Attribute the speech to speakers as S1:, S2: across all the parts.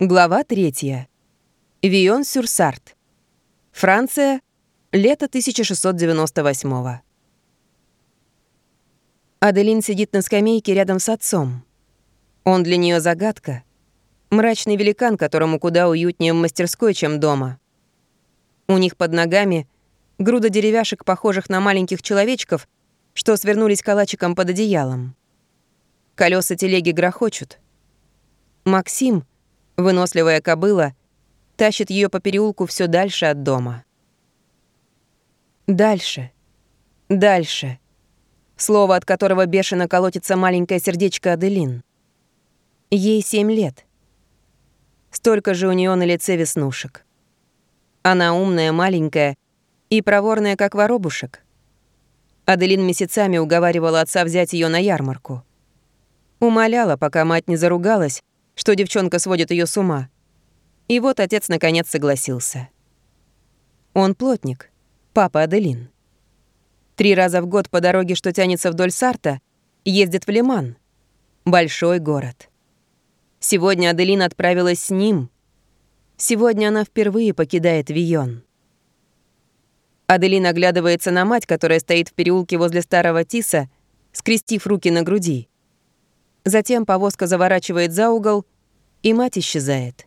S1: Глава 3. Вион-сюр-Сарт. Франция. Лето 1698 Аделин сидит на скамейке рядом с отцом. Он для нее загадка. Мрачный великан, которому куда уютнее в мастерской, чем дома. У них под ногами груда деревяшек, похожих на маленьких человечков, что свернулись калачиком под одеялом. Колеса телеги грохочут. Максим, выносливая кобыла, тащит ее по переулку все дальше от дома. Дальше. Дальше. Слово, от которого бешено колотится маленькое сердечко Аделин. Ей семь лет. Столько же у нее на лице веснушек. Она умная, маленькая и проворная, как воробушек. Аделин месяцами уговаривала отца взять ее на ярмарку. Умоляла, пока мать не заругалась, что девчонка сводит ее с ума. И вот отец наконец согласился. Он плотник, папа Аделин. Три раза в год по дороге, что тянется вдоль Сарта, ездит в Лиман. Большой город. Сегодня Аделин отправилась с ним. Сегодня она впервые покидает Вион. Аделин оглядывается на мать, которая стоит в переулке возле старого Тиса, скрестив руки на груди. Затем повозка заворачивает за угол, и мать исчезает.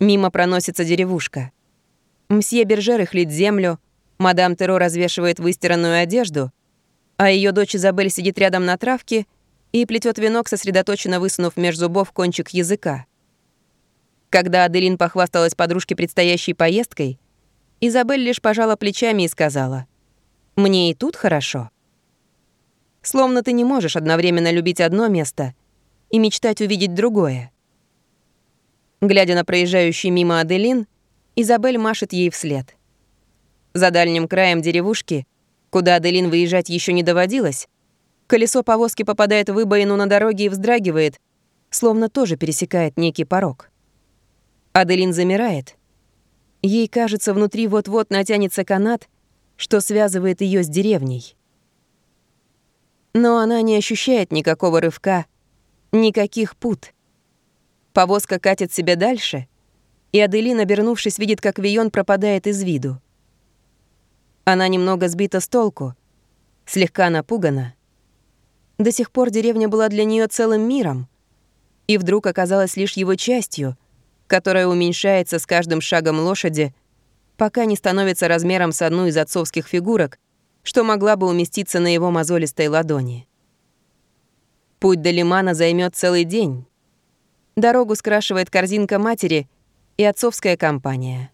S1: Мимо проносится деревушка. Мсье Бержер ихлит землю, мадам Теро развешивает выстиранную одежду, а ее дочь Изабель сидит рядом на травке и плетет венок, сосредоточенно высунув меж зубов кончик языка. Когда Аделин похвасталась подружке предстоящей поездкой, Изабель лишь пожала плечами и сказала, «Мне и тут хорошо». Словно ты не можешь одновременно любить одно место и мечтать увидеть другое. Глядя на проезжающий мимо Аделин, Изабель машет ей вслед. За дальним краем деревушки, куда Аделин выезжать еще не доводилось, колесо повозки попадает в выбоину на дороге и вздрагивает, словно тоже пересекает некий порог. Аделин замирает. Ей кажется, внутри вот-вот натянется канат, что связывает ее с деревней. Но она не ощущает никакого рывка, никаких пут. Повозка катит себя дальше, и Аделин, обернувшись, видит, как Вион пропадает из виду. Она немного сбита с толку, слегка напугана. До сих пор деревня была для нее целым миром, и вдруг оказалась лишь его частью, которая уменьшается с каждым шагом лошади, пока не становится размером с одну из отцовских фигурок, что могла бы уместиться на его мозолистой ладони. Путь до Лимана займет целый день. Дорогу скрашивает корзинка матери и отцовская компания.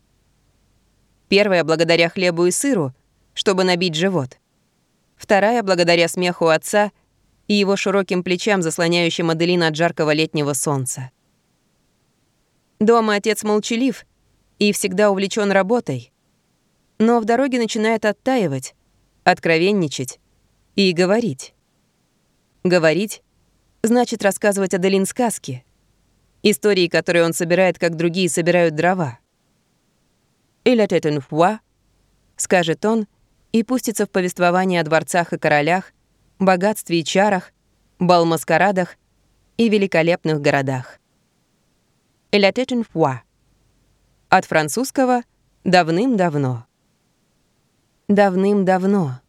S1: Первая благодаря хлебу и сыру, чтобы набить живот. Вторая благодаря смеху отца и его широким плечам, заслоняющим Аделина от жаркого летнего солнца. Дома отец молчалив и всегда увлечен работой. Но в дороге начинает оттаивать, откровенничать и говорить. Говорить значит рассказывать Аделин сказки. Истории, которые он собирает, как другие собирают дрова. «Il était une fois», — скажет он, и пустится в повествование о дворцах и королях, богатстве и чарах, бал-маскарадах и великолепных городах. «Il était une fois». От французского «давным-давно». Давным-давно.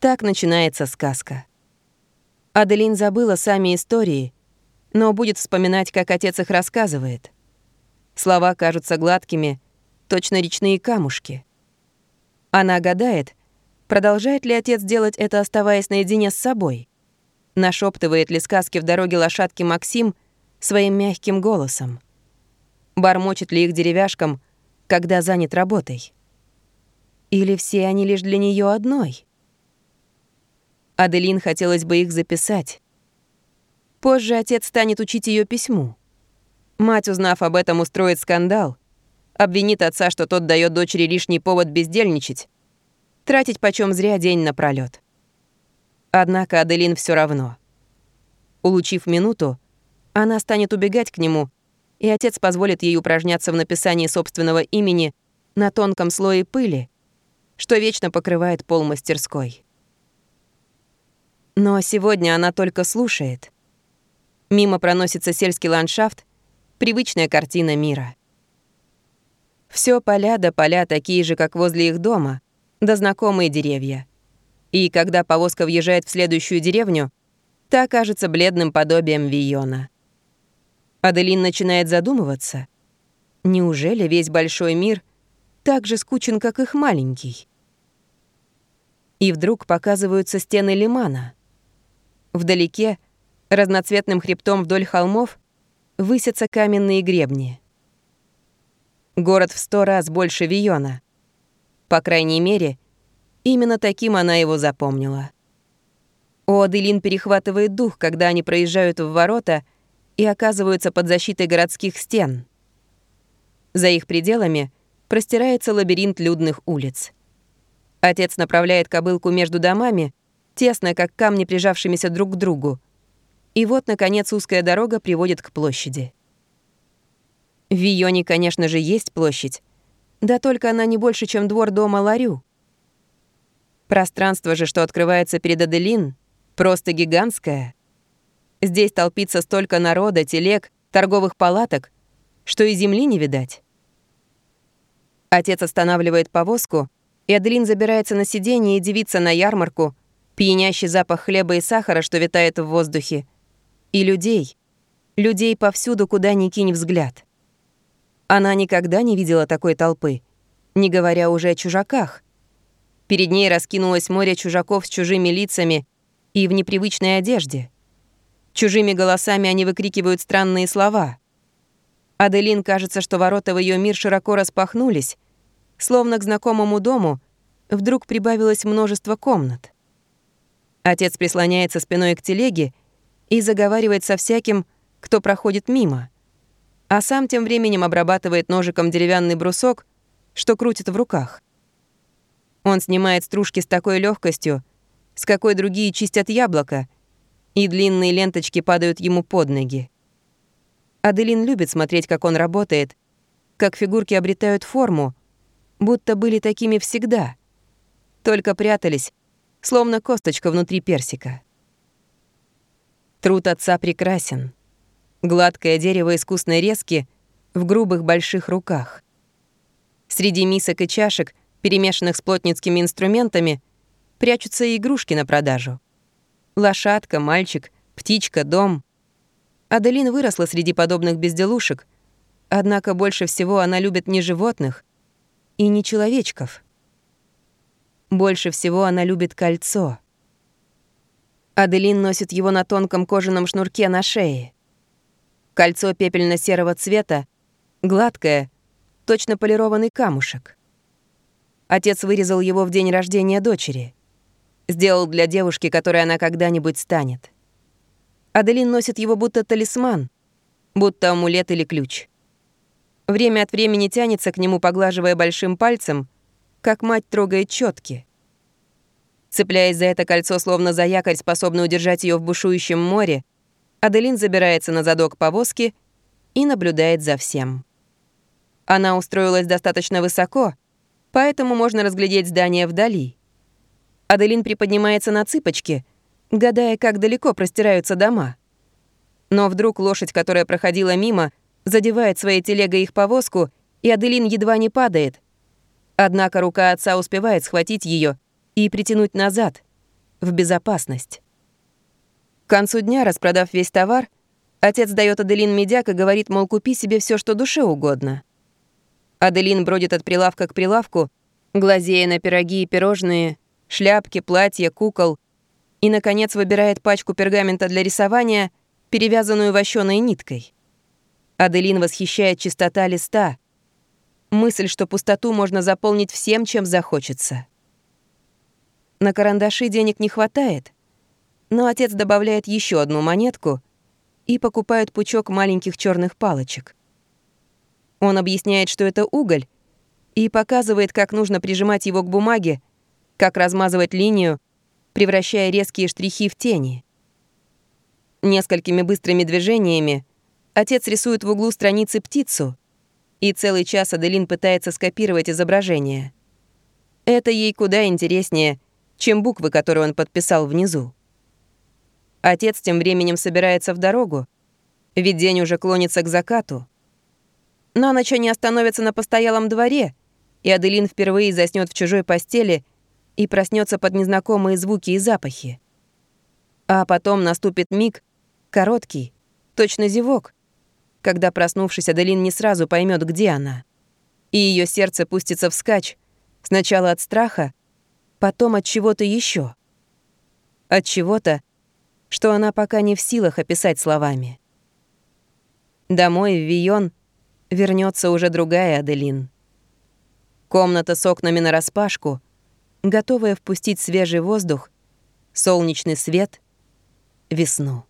S1: Так начинается сказка. Аделин забыла сами истории, но будет вспоминать, как отец их рассказывает. Слова кажутся гладкими, точно речные камушки. Она гадает, продолжает ли отец делать это, оставаясь наедине с собой. Нашептывает ли сказки в дороге лошадки Максим своим мягким голосом. Бормочет ли их деревяшкам, когда занят работой. Или все они лишь для нее одной? Аделин хотелось бы их записать. Позже отец станет учить ее письму. Мать, узнав об этом, устроит скандал. Обвинит отца, что тот дает дочери лишний повод бездельничать. Тратить почем зря день напролёт. Однако Аделин все равно. Улучив минуту, она станет убегать к нему, и отец позволит ей упражняться в написании собственного имени на тонком слое пыли, что вечно покрывает пол мастерской. Но сегодня она только слушает. Мимо проносится сельский ландшафт, Привычная картина мира. Все поля да поля такие же, как возле их дома, да знакомые деревья. И когда повозка въезжает в следующую деревню, та кажется бледным подобием Виона. Аделин начинает задумываться. Неужели весь большой мир так же скучен, как их маленький? И вдруг показываются стены лимана. Вдалеке, разноцветным хребтом вдоль холмов, высятся каменные гребни. Город в сто раз больше Виона. По крайней мере, именно таким она его запомнила. У Аделин перехватывает дух, когда они проезжают в ворота и оказываются под защитой городских стен. За их пределами простирается лабиринт людных улиц. Отец направляет кобылку между домами, тесно, как камни, прижавшимися друг к другу. И вот, наконец, узкая дорога приводит к площади. В Вионе, конечно же, есть площадь, да только она не больше, чем двор дома Ларю. Пространство же, что открывается перед Аделин, просто гигантское. Здесь толпится столько народа, телег, торговых палаток, что и земли не видать. Отец останавливает повозку — и Аделин забирается на сиденье и дивится на ярмарку, пьянящий запах хлеба и сахара, что витает в воздухе. И людей. Людей повсюду, куда ни кинь взгляд. Она никогда не видела такой толпы, не говоря уже о чужаках. Перед ней раскинулось море чужаков с чужими лицами и в непривычной одежде. Чужими голосами они выкрикивают странные слова. Аделин кажется, что ворота в ее мир широко распахнулись, Словно к знакомому дому вдруг прибавилось множество комнат. Отец прислоняется спиной к телеге и заговаривает со всяким, кто проходит мимо, а сам тем временем обрабатывает ножиком деревянный брусок, что крутит в руках. Он снимает стружки с такой легкостью, с какой другие чистят яблоко, и длинные ленточки падают ему под ноги. Аделин любит смотреть, как он работает, как фигурки обретают форму, будто были такими всегда, только прятались, словно косточка внутри персика. Труд отца прекрасен. Гладкое дерево искусной резки в грубых больших руках. Среди мисок и чашек, перемешанных с плотницкими инструментами, прячутся и игрушки на продажу. Лошадка, мальчик, птичка, дом. Аделин выросла среди подобных безделушек, однако больше всего она любит не животных, и не человечков. Больше всего она любит кольцо. Аделин носит его на тонком кожаном шнурке на шее. Кольцо пепельно-серого цвета, гладкое, точно полированный камушек. Отец вырезал его в день рождения дочери. Сделал для девушки, которой она когда-нибудь станет. Аделин носит его будто талисман, будто амулет или ключ. Время от времени тянется к нему, поглаживая большим пальцем, как мать трогает четки. Цепляясь за это кольцо, словно за якорь, способный удержать ее в бушующем море, Аделин забирается на задок повозки и наблюдает за всем. Она устроилась достаточно высоко, поэтому можно разглядеть здание вдали. Аделин приподнимается на цыпочки, гадая, как далеко простираются дома. Но вдруг лошадь, которая проходила мимо, задевает своей телегой их повозку, и Аделин едва не падает. Однако рука отца успевает схватить ее и притянуть назад, в безопасность. К концу дня, распродав весь товар, отец дает Аделин медяк и говорит, мол, купи себе все, что душе угодно. Аделин бродит от прилавка к прилавку, глазея на пироги и пирожные, шляпки, платья, кукол, и, наконец, выбирает пачку пергамента для рисования, перевязанную вощеной ниткой. Аделин восхищает чистота листа. Мысль, что пустоту можно заполнить всем, чем захочется. На карандаши денег не хватает, но отец добавляет еще одну монетку и покупает пучок маленьких черных палочек. Он объясняет, что это уголь, и показывает, как нужно прижимать его к бумаге, как размазывать линию, превращая резкие штрихи в тени. Несколькими быстрыми движениями Отец рисует в углу страницы птицу, и целый час Аделин пытается скопировать изображение. Это ей куда интереснее, чем буквы, которые он подписал внизу. Отец тем временем собирается в дорогу, ведь день уже клонится к закату. На ночь они остановятся на постоялом дворе, и Аделин впервые заснет в чужой постели и проснется под незнакомые звуки и запахи. А потом наступит миг, короткий, точно зевок, когда, проснувшись, Аделин не сразу поймет, где она. И ее сердце пустится вскачь, сначала от страха, потом от чего-то еще. От чего-то, что она пока не в силах описать словами. Домой в Вион вернется уже другая Аделин. Комната с окнами нараспашку, готовая впустить свежий воздух, солнечный свет, весну.